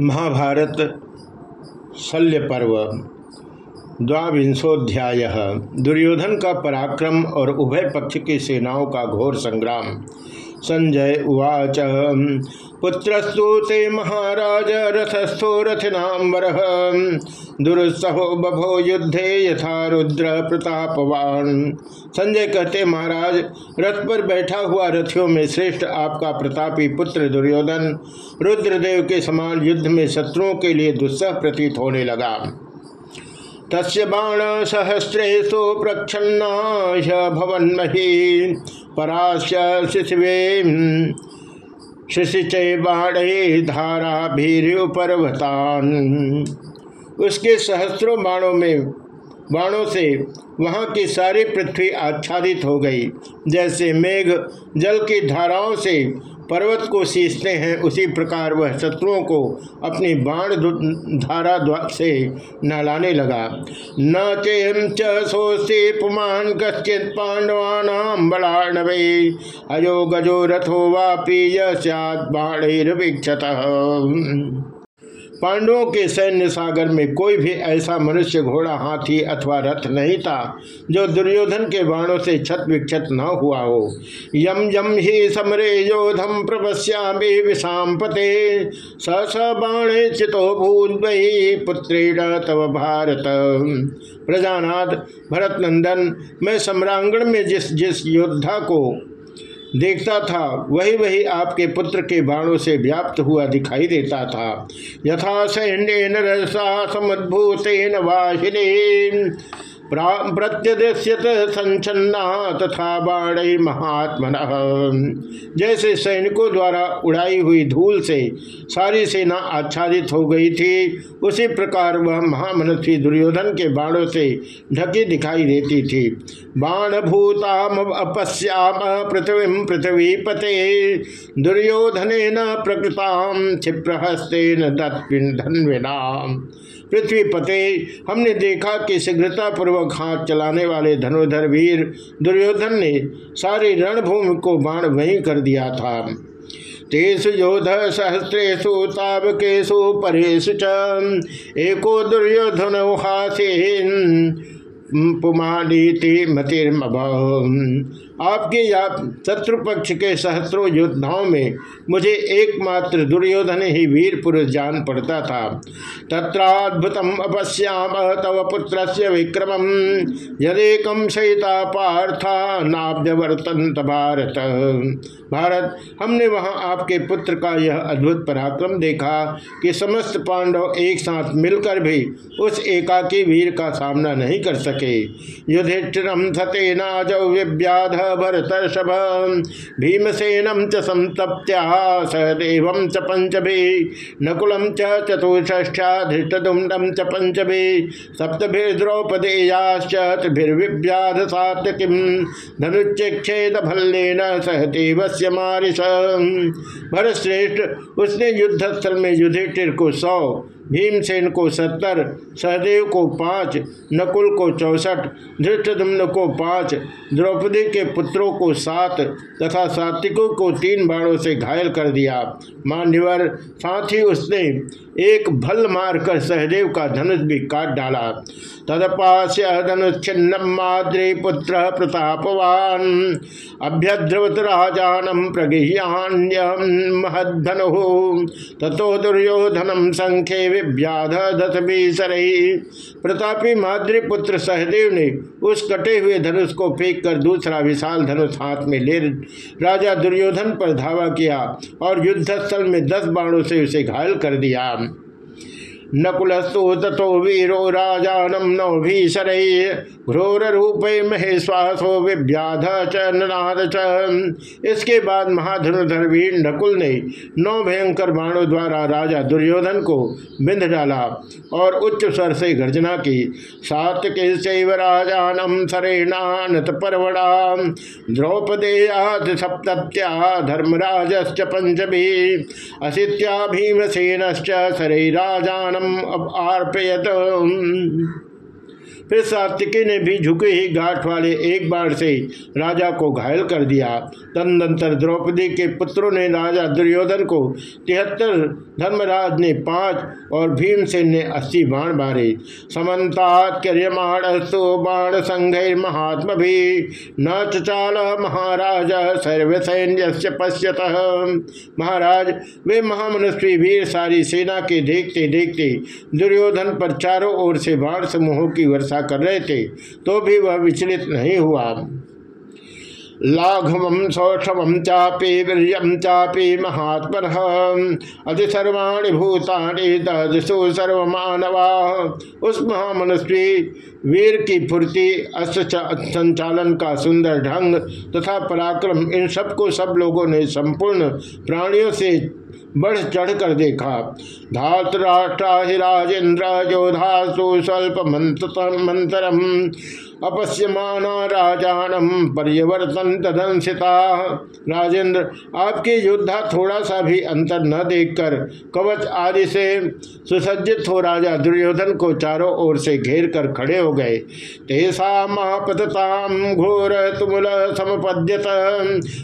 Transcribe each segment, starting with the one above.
महाभारत शल्य पर्व द्वांशोध्याय दुर्योधन का पराक्रम और उभय पक्ष की सेनाओं का घोर संग्राम। संजय उवाच पुत्रस्तु ते महाराज रथस्थो रथनाम्बर। दुरुत्सहो बभो युद्धे यथा रुद्र प्रतापवान। संजय कहते, महाराज, रथ पर बैठा हुआ रथियों में श्रेष्ठ आपका प्रतापी पुत्र दुर्योधन रुद्रदेव के समान युद्ध में शत्रुओं के लिए दुस्सह प्रतीत होने लगा। तस्य बाण सहस्रेशु प्रक्षन्ना भवन्मही पराश्य शिशवे शिशिचय बाणे धारा भीरु पर्वतान उसके सहस्रों बाणों में, बाणों से वहाँ की सारी पृथ्वी आच्छादित हो गई, जैसे मेघ जल की धाराओं से पर्वत को सींचते हैं, उसी प्रकार वह शत्रुओं को अपनी बाण धारा से नहलाने लगा। न चेम चोस्ते पुमान कश्चित पांडवानाम बलाणवे अयो गजो रथो वापी बाणिर्विक्षत पांडवों के सैन्य सागर में कोई भी ऐसा मनुष्य घोड़ा, हाथी अथवा रथ नहीं था, जो दुर्योधन के बाणों से छत विक्षत न हुआ हो। यम यम ही समरे योधम प्रपश्यामी विषाम पते स स बाणे चितो भूत पुत्रेण तव भारत। प्रजानाथ भरत नंदन मैं सम्रांगण में जिस जिस योद्धा को देखता था वही वही आपके पुत्र के बाणों से व्याप्त हुआ दिखाई देता था। यथा सैन्य नरसा समुद्भूत वाहिनी प्रत्यदृश्यत संचन्ना तथा बाण महात्मन। जैसे सैनिकों द्वारा उड़ाई हुई धूल से सारी सेना आच्छादित हो गई थी, उसी प्रकार वह महामनस्वी दुर्योधन के बाणों से ढकी दिखाई देती थी। बाण भूताम अपश्याम, पृथ्वी पृथ्वी पते दुर्योधन न प्रकृताम क्षिप्रहस्ते क्षिप्रहस्तेन धन्विनाम पृथ्वी पते। हमने देखा कि शीघ्रता पूर्वक हाथ चलाने वाले धनुधर वीर दुर्योधन ने सारी रणभूमि को बाण वहीं कर दिया था। तेसु योध सहस्रेशु तावकेशु परेशु एको दुर्योधन हासेन पुमानीति मतिर्मभ आपके या शत्रु पक्ष के सहस्रों योद्धाओं में मुझे एकमात्र दुर्योधन ही वीर पुरुष जान पड़ता था। तत्राद्भुतम अपश्याम तव पुत्र विक्रम यदेकम सहिता पार्था नाभ्यवर्तन भारत भारत, हमने वहाँ आपके पुत्र का यह अद्भुत पराक्रम देखा कि समस्त पांडव एक साथ मिलकर भी उस एकाकी वीर का सामना नहीं कर सके। युधिष्ठिरम सतेनाज विव्याध भरतर्षभ भीमसेनम च संतप्त्या, सहदेव च पंचभि नकुलम च चतुष्ठ्या धृष्टुंडम च पंचभि सप्तभिर्द्रौपदेयाश्च त्रिभिर्विव्याध सात्विकीं भल्लेन मारिष भरतश्रेष्ठ, उसने में युधिष्ठिर को सौ, भीमसेन को सत्तर, सहदेव को पाँच, नकुल को चौसठ धृष्टदम्न को पाँच, द्रौपदी के पुत्रों को सात तथा सात्विकों को तीन बाणों से घायल कर दिया। मान्यवर, साथ ही उसने एक भल मारकर सहदेव का धनुष भी काट डाला। तदपास्य धनुच्छिन्नम माद्रे पुत्र प्रतापवान। अभ्यद्रवत राजानम प्रगृह्यान्यम महधनु तथो दुर्योधनम संख्ये प्रतापी माद्री पुत्र सहदेव ने उस कटे हुए धनुष को फेंक कर दूसरा विशाल धनुष हाथ में ले राजा दुर्योधन पर धावा किया और युद्धस्थल में दस बाणों से उसे घायल कर दिया। नकुलस्तु तथो वीरो राजानम नौ भीषर। घोर रूप महेश्वासो विव्याध च ननाद च। इसके बाद महाधनुधर वीर नकुल ने नौ भयंकर बाणों द्वारा राजा दुर्योधन को बिंध डाला और उच्च स्वर से गर्जना की, सात के शैव राजानम सरेणानत परवड़ा। द्रौपदेयाद सप्त्या धर्मराज पंचमी। असित्या भीमसेन सरे राजान अर्पयत फिर सात्विकी ने भी झुके ही गाठ वाले एक बाण से राजा को घायल कर दिया। तदनंतर द्रौपदी के पुत्रों ने राजा दुर्योधन को तिहत्तर धर्मराज ने पाँच और भीमसेन ने अस्सी बाण मारे। समन्तात बाण संघ महात्म भी न चाल महाराज सर्वसैन्य पश्यत। महाराज, वे महामनुष्वी वीर सारी सेना के देखते देखते दुर्योधन पर चारों ओर से बाण समूहों की वर्षा कर रहे थे तो भी वह विचलित नहीं हुआ। लाघवम सौषम चापी वीर चापी महात्म अति सर्वाणी भूतानि दसु सर्वमानवा। उस महामनुष्वी वीर की फुर्ती संचालन का सुंदर ढंग तथा पराक्रम, इन सबको सब लोगों ने संपूर्ण प्राणियों से बढ़ चढ़ कर देखा। धात राष्ट्र राजेन्द्र योधा स्वल्प मंत्रम अपश्यमाना राजानम पर्यवर्तन तदंसिता राजेंद्र, आपके योद्धा थोड़ा सा भी अंतर न देखकर कवच आदि से सुसज्जित हो राजा दुर्योधन को चारों ओर से घेर कर खड़े हो गए। तेसा महापतताम घोर तुमुल समपद्यत।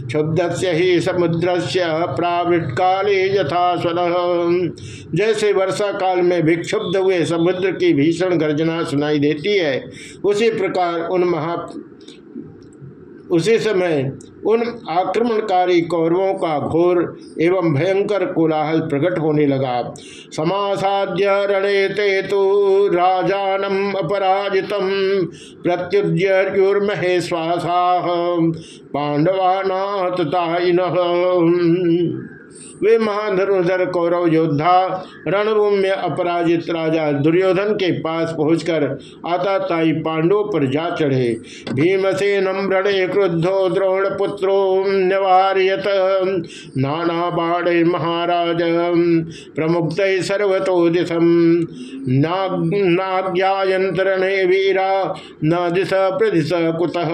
क्षुब्ध ही समुद्र से प्रावृत काले जैसे वर्षा काल में विक्षुब्ध हुए समुद्र की भीषण गर्जना सुनाई देती है, उसी प्रकार प्रकार उन महा उसी समय उन आक्रमणकारी कौरवों का घोर एवं भयंकर कोलाहल प्रकट होने लगा। समासाद्य रणे ते तो राजानम अपराजित प्रत्युज्युर्महे श्वासा पांडवानाथ वे महाधनुधर कौरव योद्धा, रणभूमि में अपराजित राजा दुर्योधन के पास पहुंचकर आताताई पांडवों पर जा चढ़े। भीमसेनम रणे क्रुद्धो, द्रोण पुत्रो, निवार्यत, नाना बाणे महाराज प्रमुक्त सर्वतो दिशम नाग्यायंतरणे वीरा न दिश प्रदिश, कुतः।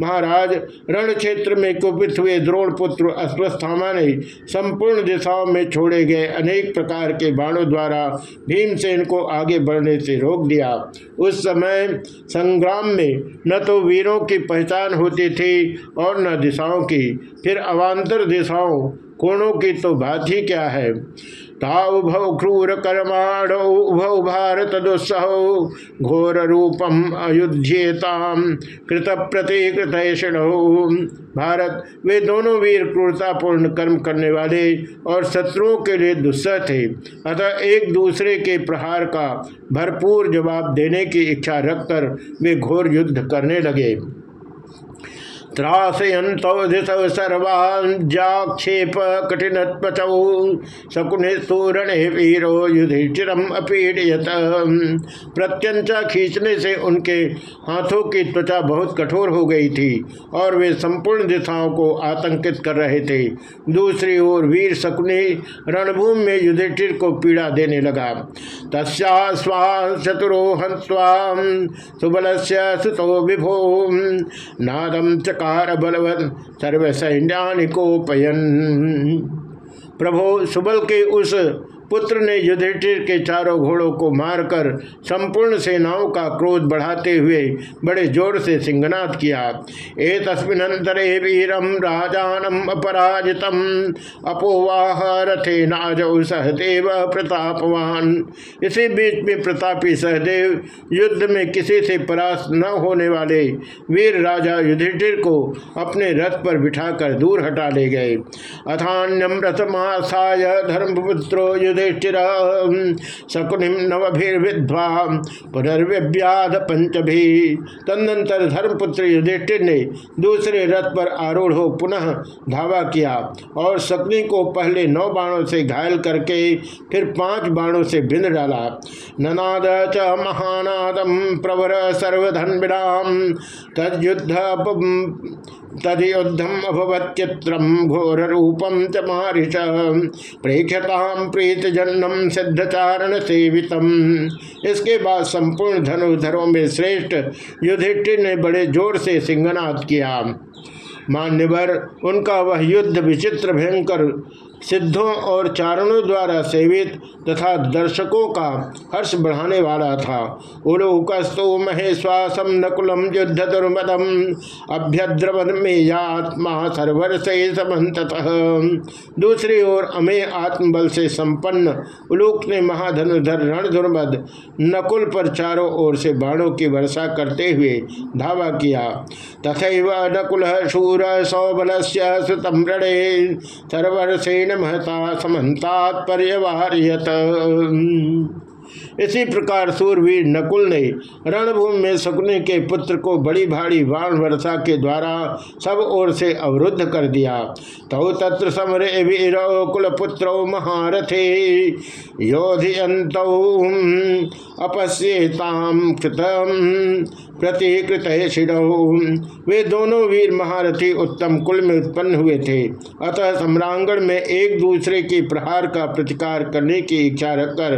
महाराज रण क्षेत्र में कुपित हुए द्रोण पुत्र अश्वस्थामा ने संपूर्ण दिशाओं में छोड़े गए अनेक प्रकार के बाणों द्वारा भीमसेन को आगे बढ़ने से रोक दिया। उस समय संग्राम में न तो वीरों की पहचान होती थी और न दिशाओं की। फिर अवान्तर दिशाओं, कोणों की तो बात ही क्या है? ताउभौ क्रूर कर्माण उभौ भारत दुस्सह घोर रूपम अयुध्येताम कृत प्रतिकृत भारत, वे दोनों वीर क्रूरतापूर्ण कर्म करने वाले और शत्रुओं के लिए दुस्सह थे। अतः एक दूसरे के प्रहार का भरपूर जवाब देने की इच्छा रखकर वे घोर युद्ध करने लगे। त्रासयंतो दिशव सर्वाक्षेप कठिन शकुने सूरणे वीरो युधिष्ठिरम अपीड़यत। प्रत्यंचा खींचने से उनके हाथों की त्वचा बहुत कठोर हो गई थी और वे संपूर्ण दिशाओं को आतंकित कर रहे थे। दूसरी ओर वीर शकुने रणभूमि में युधिष्ठिर को पीड़ा देने लगा। तस्वाचतुरो हवा सुबल से सुतो विभो। नादम चका प्रकार बलवत सर्व सैन्यानिकोपयन प्रभो सुबल के उस पुत्र ने युधिष्ठिर के चारों घोड़ों को मारकर संपूर्ण सेनाओं का क्रोध बढ़ाते हुए बड़े ज़ोर से सिंगनाथ किया। ए तस्मिनंतरे वीरम राजानम अपराजितम। अपोवाह रथे नाजौ सहदेव प्रतापवान। इसी बीच में प्रतापी सहदेव युद्ध में किसी से परास्त न होने वाले वीर राजा युधिष्ठिर को अपने रथ पर बिठाकर दूर हटा ले गए। अथान्यम रथमासाय धर्मपुत्रो युद्ध युधिष्ठिर शकुनिम नवभिर्विध्वा पुनर्व्याध पंचभी। तदनंतर धर्मपुत्र युधिष्ठिर ने दूसरे रथ पर आरूढ़ हो पुनः धावा किया और शकुनी को पहले नौ बाणों से घायल करके फिर पाँच बाणों से बिंद डाला। ननाद च महानादम प्रवर सर्वधन विराम तद्युद्ध तदयुद्धम अभवत्यत्रम घोर रूपम च मारिष। प्रीत सिद्ध सिद्धचारण सेवितम इसके बाद संपूर्ण धनुधरों में श्रेष्ठ युधिष्ठिर ने बड़े ज़ोर से सिंहनाद किया। मान्यवर, उनका वह युद्ध विचित्र, भयंकर सिद्धों और चारणों द्वारा सेवित तथा दर्शकों का हर्ष बढ़ाने वाला था। उलोकस्तु महेश्वासम नकुलम युद्ध दुर्मदम अभ्यद्रवन में आत्मा सर्वर से दूसरी ओर अमे आत्मबल से संपन्न उलूक ने महाधनुधर रण दुर्मद नकुल पर चारों ओर से बाणों की वर्षा करते हुए धावा किया। तथा नकुल शूर सौबल सुतम रणे सर्वर्षेण महता समन्तात पर्यवहार्यत इसी प्रकार सूरवीर नकुल ने रणभूमि में शकुने के पुत्र को बड़ी भारी बाण वर्षा के द्वारा सब ओर से अवरुद्ध कर दिया। तो तत्र समरे वीर कुल पुत्रो महारथे योधियंत अपश्येताम कृतम प्रतिकृत वे दोनों वीर महारथी उत्तम कुल में उत्पन्न हुए थे। अतः सम्रांगण में एक दूसरे के प्रहार का प्रतिकार करने की इच्छा रखकर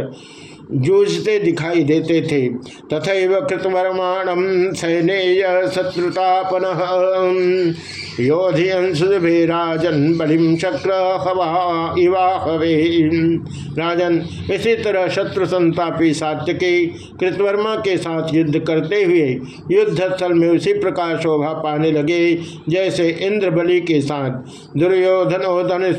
जूझते दिखाई देते थे। तथा कृतवर्माणम सैनेय शत्रुतापन। योधियंशुभे राजन बलिम चक्र हवा इवा हवे। राजन, इसी तरह शत्रु संतापी सात्यकी कृतवर्मा के साथ युद्ध करते हुए युद्ध स्थल में उसी प्रकार शोभा पाने लगे, जैसे इंद्र बलि के साथ। दुर्योधन दुर्योधनोधन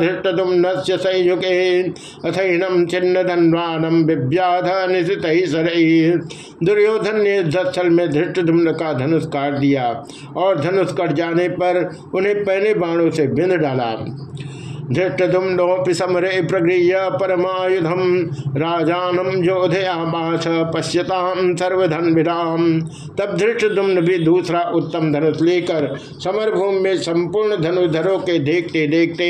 धृष्टुम नस्य संयुगे अथैनम छिन्न धनवानम विव्याध निशित दुर्योधन ने युद्धस्थल में धृष्ट का धनुष काट दिया और धनुष कट जाने पर उन्हें पहले बाणों से बिंद डाला। धृष्टुम्नोपि समरे प्रगृह्य परमायुधम। राजानम योधयामाश पश्यताम सर्वधन विराम तब धृष्टुम्न भी दूसरा उत्तम धनुष लेकर समरभूमि में संपूर्ण धनुधरों के देखते देखते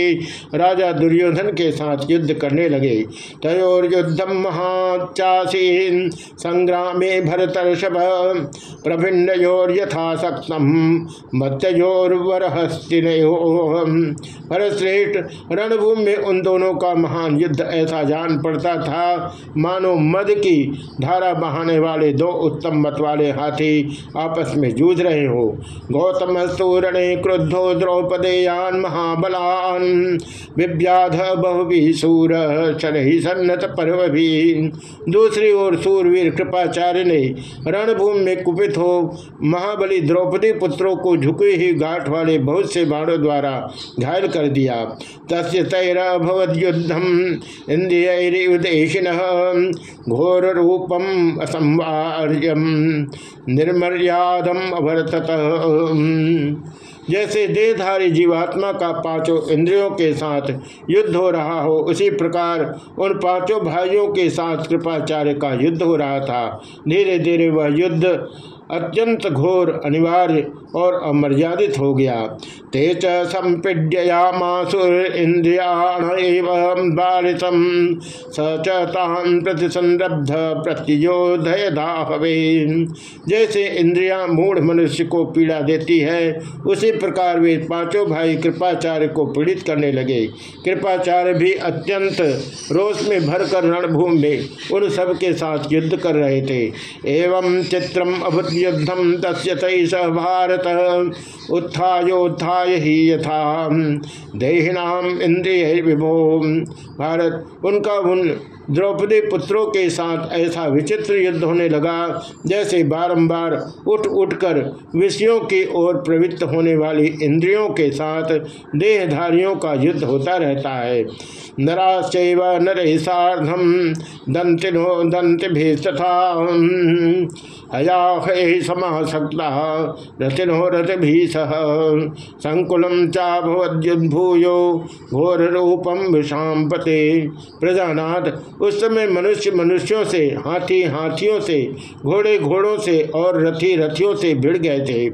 राजा दुर्योधन के साथ युद्ध करने लगे। तयोर युद्धम महाचासीन संग्राम भरतर्षभ प्रभिन्नयोर यथाशक्तम मत्योर हस्तिन भरतश्रेष्ठ रणभूमि में उन दोनों का महान युद्ध ऐसा जान पड़ता था। मानो मद की धारा बहाने वाले दो उत्तम मत वाले हाथी आपस में जूझ रहे हो। गौतम स्तूरणे क्रुद्धो द्रौपदेयान महाबलान। विव्याध बहुवी सूर चल ही सन्नत पर्व भी दूसरी ओर सूरवीर कृपाचार्य ने रणभूमि में कुपित हो महाबली द्रौपदी पुत्रों को झुके ही घाट वाले बहुत से बाणों द्वारा घायल कर दिया। तस्य तैरभवद्युद्धम इंद्रियदेशिन घोर रूपम निर्मर्यादम अभरतत जैसे देहधारी जीवात्मा का पाँचों इंद्रियों के साथ युद्ध हो रहा हो, उसी प्रकार उन पाँचों भाइयों के साथ कृपाचार्य का युद्ध हो रहा था। धीरे धीरे वह युद्ध अत्यंत घोर, अनिवार्य और अमर्यादित हो गया। ते चंपीड्ययामासुर इंद्रियाण बालितम, स चान प्रति संरब्ध प्रत्योदयदाहवे जैसे इंद्रियाँ मूढ़ मनुष्य को पीड़ा देती है, उसी प्रकार वे पाँचों भाई कृपाचार्य को पीड़ित करने लगे। कृपाचार्य भी अत्यंत रोष में भरकर रणभूमि में उन सब के साथ युद्ध कर रहे थे। एवं चित्रम अभुत युद्धम तस्य तैस भारत। उत्थायोत्थाय ही यथा। देहिनाम इंद्रिय विभो भारत, उनका उन द्रौपदी पुत्रों के साथ ऐसा विचित्र युद्ध होने लगा, जैसे बारंबार उठ उठकर विषयों की ओर प्रवृत्त होने वाली इंद्रियों के साथ देहधारियों का युद्ध होता रहता है। नराश्चैव नरे साधम दंतिनो दंत भी तथा सह संकुलम चाभवद्युद्भूयो घोर रूपम विषाम पते प्रजानाथ, उस समय मनुष्य मनुष्यों से, हाथी हाथियों से, घोड़े घोड़ों से और रथी रथियों से भिड़ गए थे।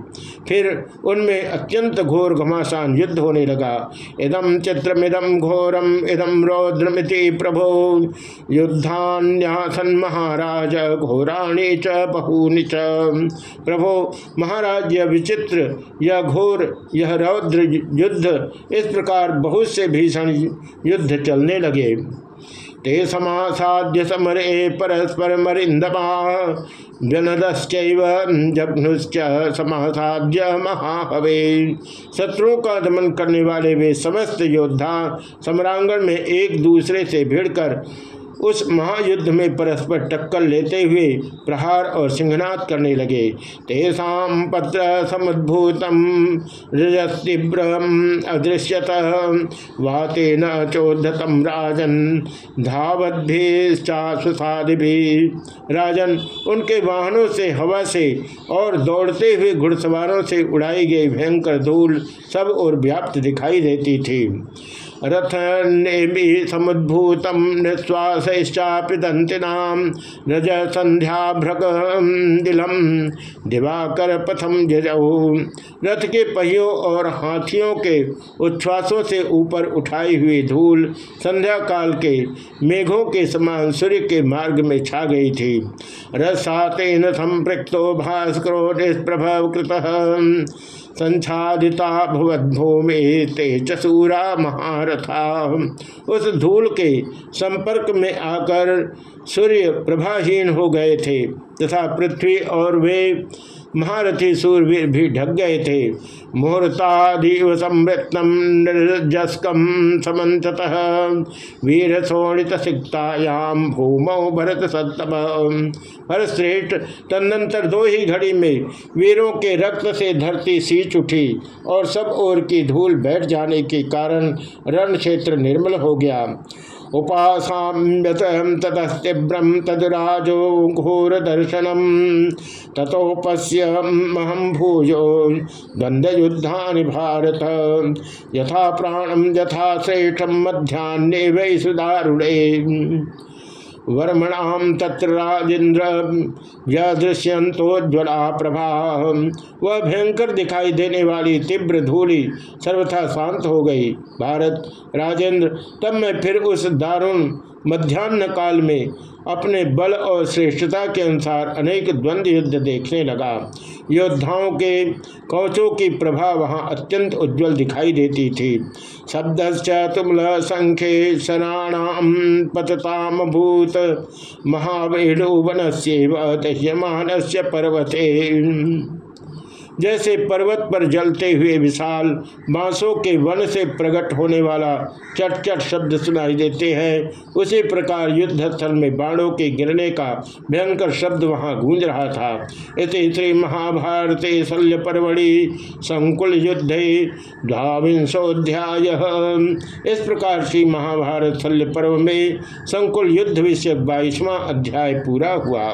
फिर उनमें अत्यंत घोर घमासान युद्ध होने लगा। इदम चित्रमिदम घोरम इदम रौद्रमिति प्रभो। युद्धान्यासन महाराज, घोराणी च बहूनि च प्रभो महाराज यह विचित्र, यह घोर, यह रौद्र युद्ध, इस प्रकार बहुत से भीषण युद्ध चलने लगे। ते समासाध्य समरे परस्पर मरिंदमा जनदश्चैव जघ्नुश्च समासाध्य महाहवे। शत्रुओं का दमन करने वाले वे समस्त योद्धा सम्रांगण में एक दूसरे से भिड़कर उस महायुद्ध में परस्पर टक्कर लेते हुए प्रहार और सिंहनाद करने लगे। तेषा पत्र समुद्भूतम रजस्तीव्रम अदृश्यत। वाते न चोद्धतम राजन धावद्भिश्चाशुसादि राजन, उनके वाहनों से, हवा से और दौड़ते हुए घुड़सवारों से उड़ाई गई भयंकर धूल सब और व्याप्त दिखाई देती थी। रथ नेमि समुद्भूतम निश्वासश्चापि दंतिनाम संध्या संध्याभ्रक दिलम दिवाकर पथम जजऊ रथ के पहियों और हाथियों के उच्छ्वासों से ऊपर उठाई हुई धूल संध्या काल के मेघों के समान सूर्य के मार्ग में छा गई थी। रसातेन संपृक्तो भास्करो निष्प्रभव कृत भूमि ते चसूरा महारथा। उस धूल के संपर्क में आकर सूर्य प्रभाहीन हो गए थे तथा पृथ्वी और वे महारथी सूरवीर भी ढक गए थे। मुहूर्तादिव संवृत्तम निर्जस्कम समत वीर शोणित सिक्तायाम भूमौ भरत सत्तम भरतश्रेष्ठ तदनंतर दो ही घड़ी में वीरों के रक्त से धरती सींच उठी और सब ओर की धूल बैठ जाने के कारण रण क्षेत्र निर्मल हो गया। उपासाम्यत ततस्तीव्रम तदराजो घोर दर्शनम तथोपश्यमहम भूयो द्वंद्वयुद्धा भारत। यथा प्राणम यथा श्रेष्ठम मध्यान्हे वै सुदारुणे। वर्मणाम तत्र राजेंद्र दृश्यंतोज्वला प्रभा। वह भयंकर दिखाई देने वाली तीव्र धूली सर्वथा शांत हो गई। भारत राजेंद्र तब मैं फिर उस दारुण मध्यान्ह काल में अपने बल और श्रेष्ठता के अनुसार अनेक द्वंद्व युद्ध देखने लगा। योद्धाओं के कौचों की प्रभा वहाँ अत्यंत उज्जवल दिखाई देती थी। शब्द तुमल संख्य शराणाम पतताम भूत महावेणुवन से पर्वते। जैसे पर्वत पर जलते हुए विशाल, बांसों के वन से प्रकट होने वाला चट चट शब्द सुनाई देते हैं। उसी प्रकार युद्ध स्थल में बाणों के गिरने का भयंकर शब्द वहाँ गूंज रहा था। इस श्री महाभारत शल्य परवड़ी संकुल युद्ध द्वांशोध्याय इस प्रकार श्री महाभारत शल्य पर्व में संकुल युद्ध विषय बाईसवां अध्याय पूरा हुआ।